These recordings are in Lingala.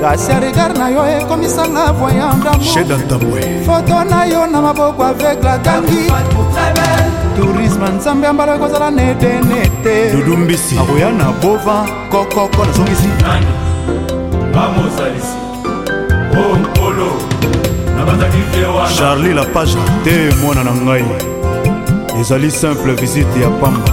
kasi ya regard na yo ekomisanga voyant damour foto na yo na maboko aveugle atangi tourisme nzambe ya mbala ekozala netenete dudumbisi akoya na bova kokoko nazongisi nani bamozalisi o oh, nkolo nabanzaki vie wana charlie lapage te mwana na ngai ezali simple visite ya pamba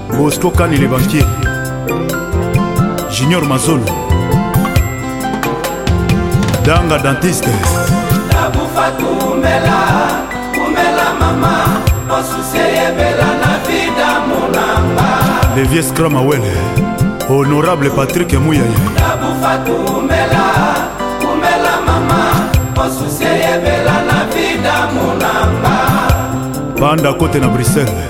Bosco Kani le banquier Junior Mazolo Danga dentiste Tabu Fatou Mela Mela mama Osusie yebela na vida monanga Le vieux Scrum Awele Honorable Patrick Muyaya Tabu Fatou Mela Mela mama Osusie yebela na vida monanga Banda kote na Bruxelles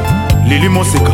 lili moseka